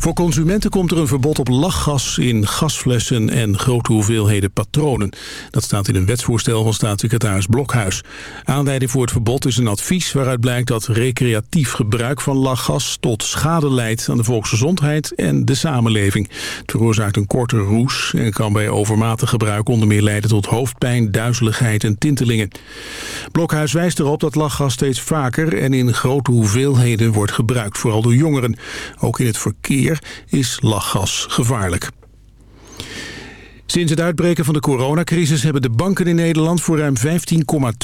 Voor consumenten komt er een verbod op lachgas in gasflessen en grote hoeveelheden patronen. Dat staat in een wetsvoorstel van staatssecretaris Blokhuis. Aanleiding voor het verbod is een advies waaruit blijkt dat recreatief gebruik van lachgas tot schade leidt aan de volksgezondheid en de samenleving. Het veroorzaakt een korte roes en kan bij overmatig gebruik onder meer leiden tot hoofdpijn, duizeligheid en tintelingen. Blokhuis wijst erop dat lachgas steeds vaker en in grote hoeveelheden wordt gebruikt, vooral door jongeren. Ook in het verkeer is lachgas gevaarlijk. Sinds het uitbreken van de coronacrisis hebben de banken in Nederland voor ruim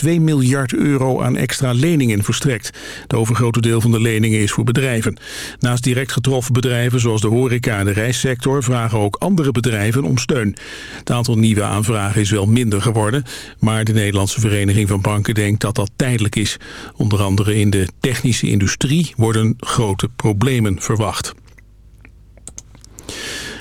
15,2 miljard euro aan extra leningen verstrekt. Het overgrote deel van de leningen is voor bedrijven. Naast direct getroffen bedrijven zoals de horeca en de reissector vragen ook andere bedrijven om steun. Het aantal nieuwe aanvragen is wel minder geworden, maar de Nederlandse Vereniging van Banken denkt dat dat tijdelijk is. Onder andere in de technische industrie worden grote problemen verwacht.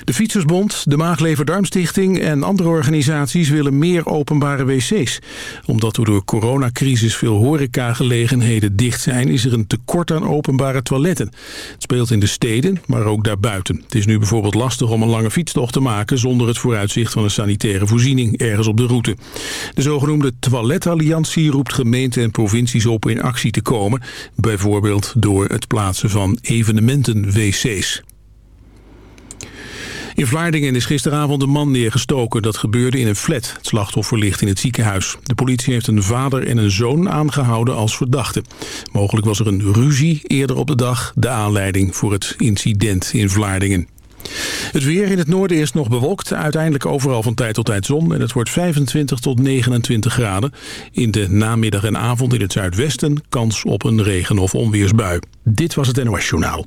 De Fietsersbond, de Maaglever-Darmstichting en andere organisaties willen meer openbare wc's. Omdat door coronacrisis veel horecagelegenheden dicht zijn... is er een tekort aan openbare toiletten. Het speelt in de steden, maar ook daarbuiten. Het is nu bijvoorbeeld lastig om een lange fietstocht te maken... zonder het vooruitzicht van een sanitaire voorziening ergens op de route. De zogenoemde Toiletalliantie roept gemeenten en provincies op in actie te komen. Bijvoorbeeld door het plaatsen van evenementen-wc's. In Vlaardingen is gisteravond een man neergestoken. Dat gebeurde in een flat. Het slachtoffer ligt in het ziekenhuis. De politie heeft een vader en een zoon aangehouden als verdachte. Mogelijk was er een ruzie eerder op de dag. De aanleiding voor het incident in Vlaardingen. Het weer in het noorden is nog bewolkt. Uiteindelijk overal van tijd tot tijd zon. En het wordt 25 tot 29 graden. In de namiddag en avond in het zuidwesten kans op een regen- of onweersbui. Dit was het NOS Journaal.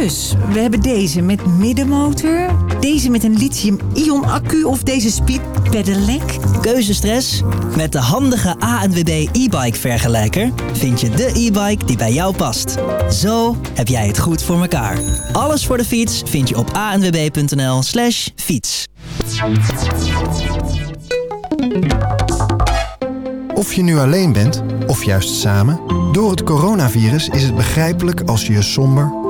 Dus, we hebben deze met middenmotor, deze met een lithium-ion accu of deze speed pedelec. Keuzestress? Met de handige ANWB e-bike vergelijker vind je de e-bike die bij jou past. Zo heb jij het goed voor elkaar. Alles voor de fiets vind je op anwb.nl slash fiets. Of je nu alleen bent, of juist samen... door het coronavirus is het begrijpelijk als je je somber,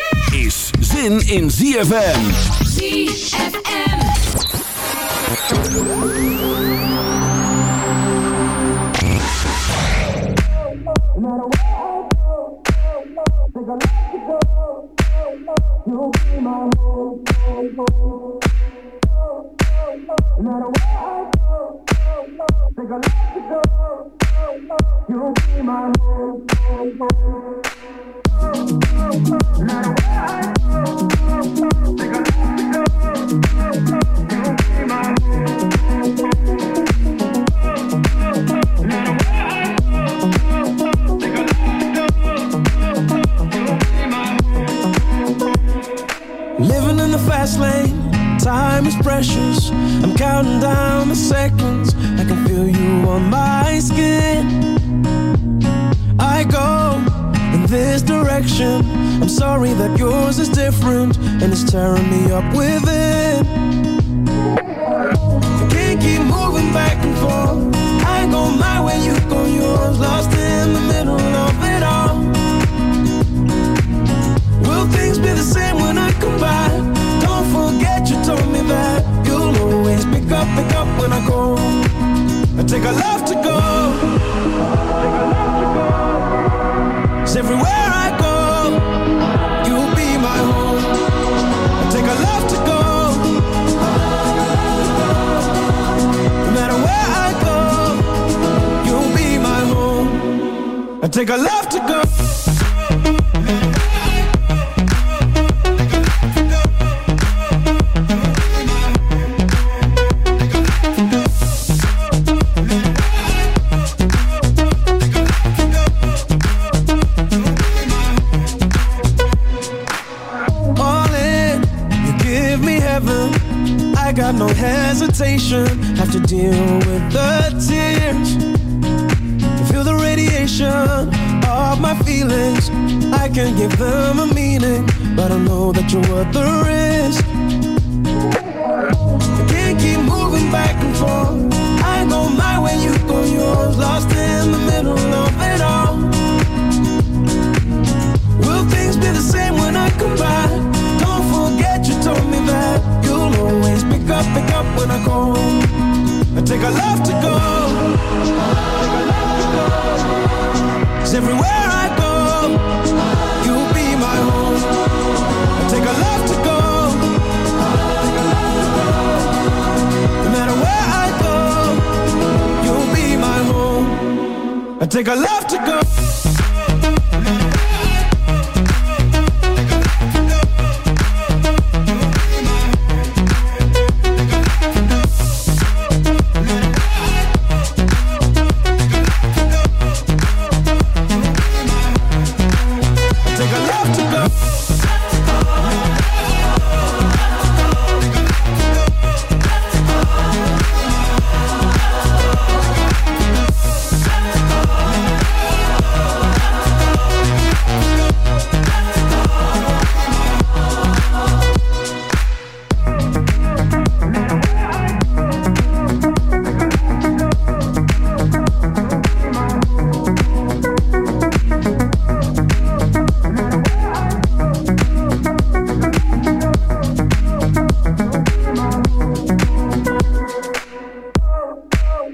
zin in ZFM. ZFM. Got no hesitation. Have to deal with the tears. Feel the radiation of my feelings. I can give them a meaning, but I know that you're worth the risk. I can't keep moving back and forth. I go my way, you go yours. Lost in the middle of it all. Will things be the same when I come back? Up, pick up when I call. I take a love to go. Cause everywhere I go, you'll be my home. I take a love to go. No matter where I go, you'll be my home. I take a love to go.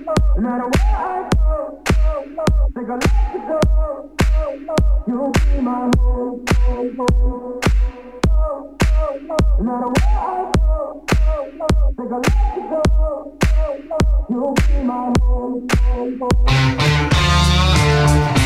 No matter where I go, think I love to go. You'll be my home, home, home. No matter where I go, think I love to go. You'll be my home, home, home.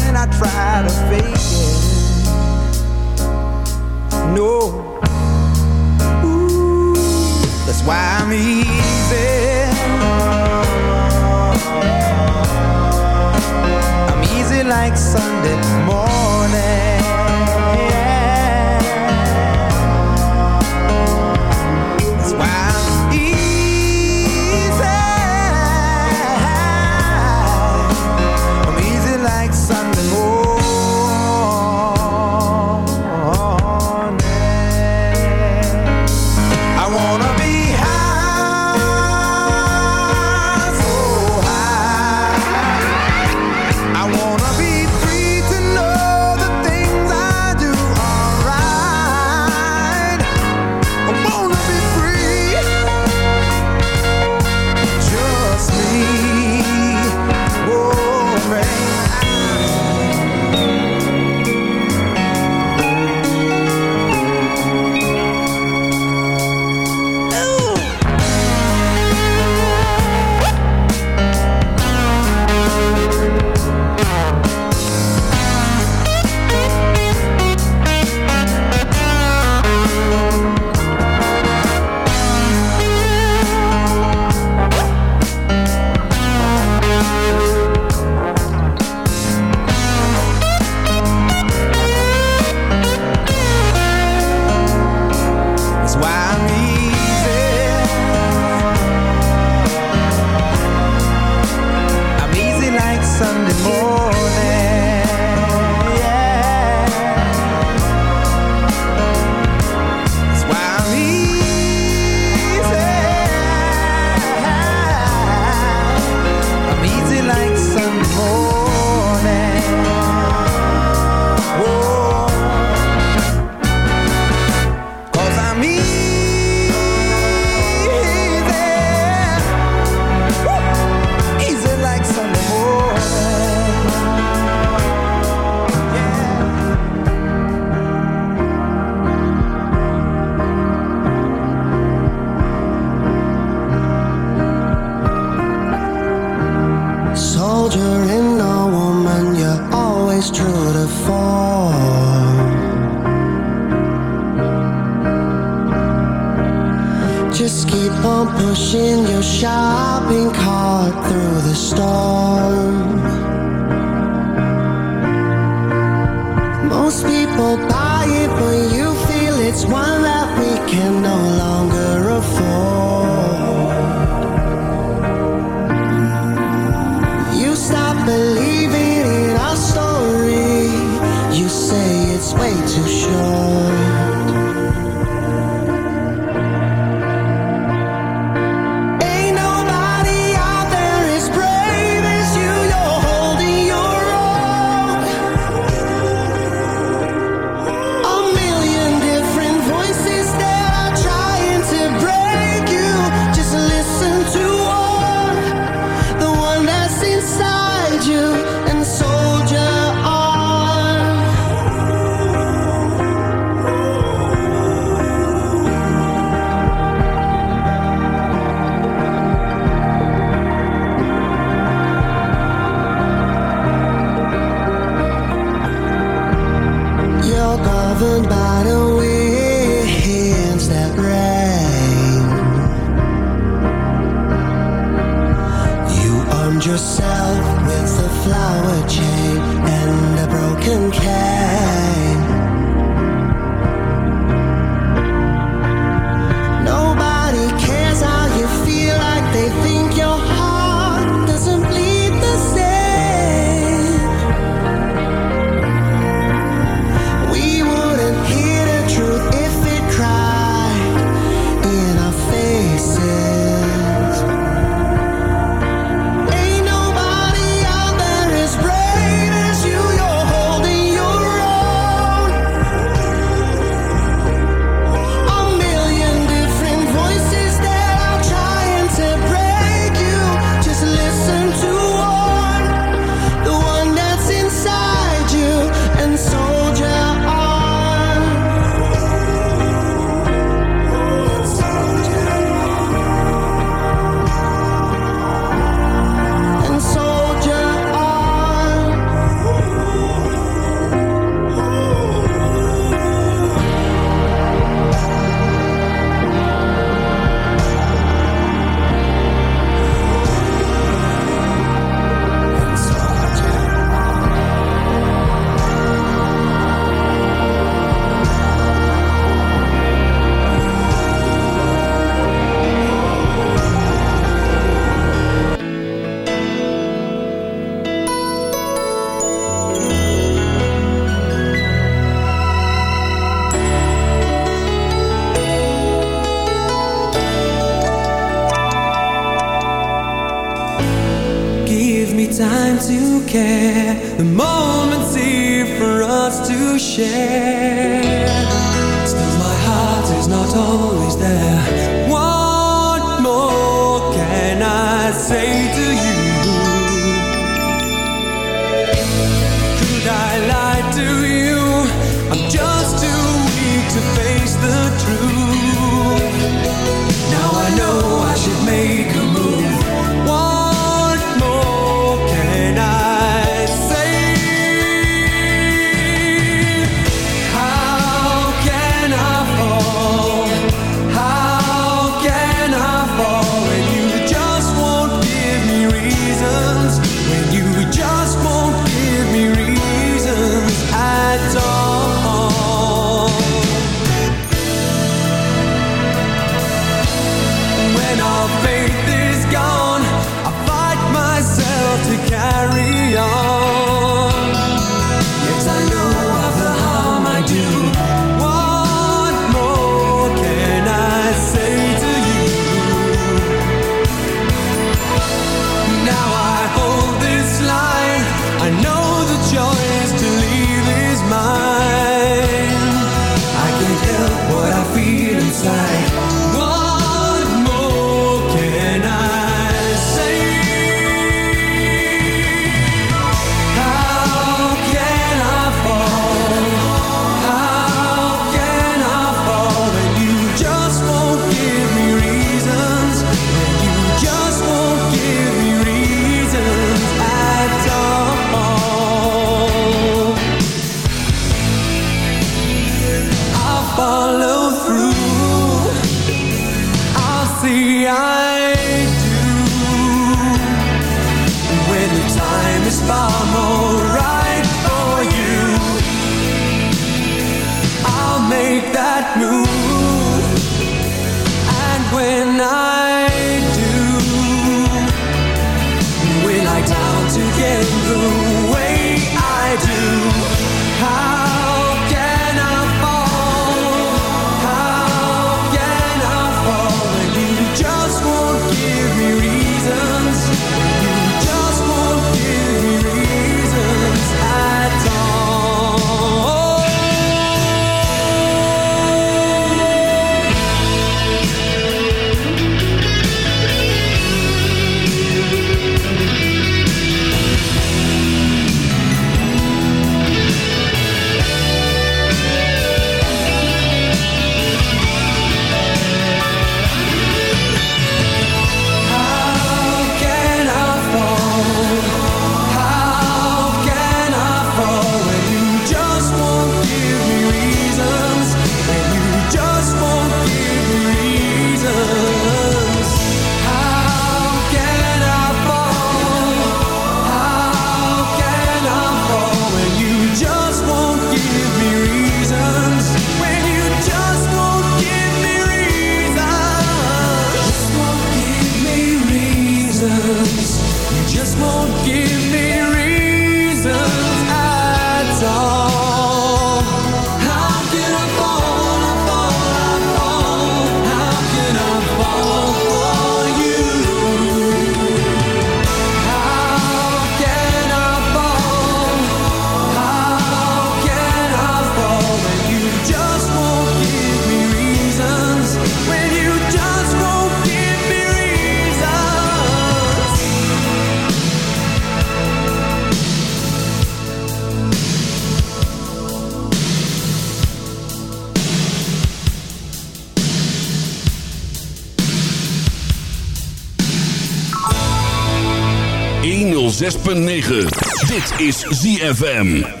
Dit is ZFM.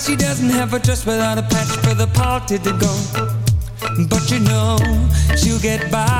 She doesn't have a dress without a patch for the party to go. But you know she'll get by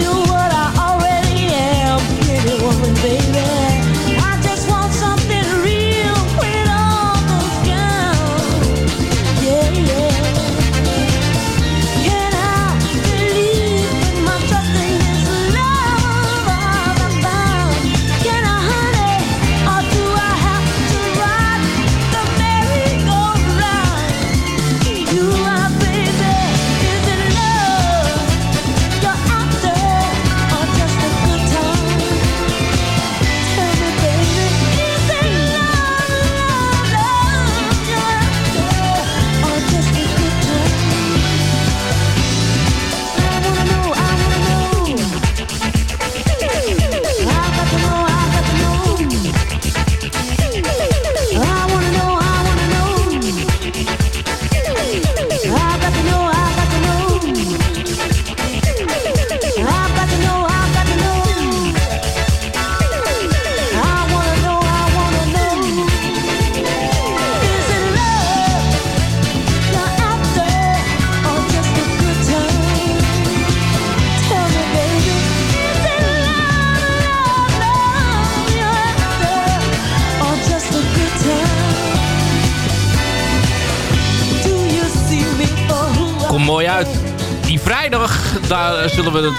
you.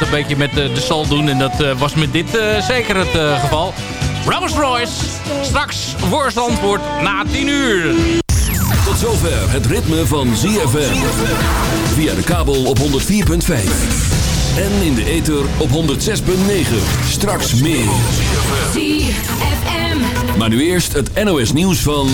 Het een beetje met de, de sal doen. En dat eh, was met dit eh, zeker het eh, geval. Rolls Royce, straks voor Zandvoort na 10 uur. Tot zover het ritme van ZFM. Via de kabel op 104.5. En in de ether op 106.9. Straks meer. ZFM. Maar nu eerst het NOS nieuws van...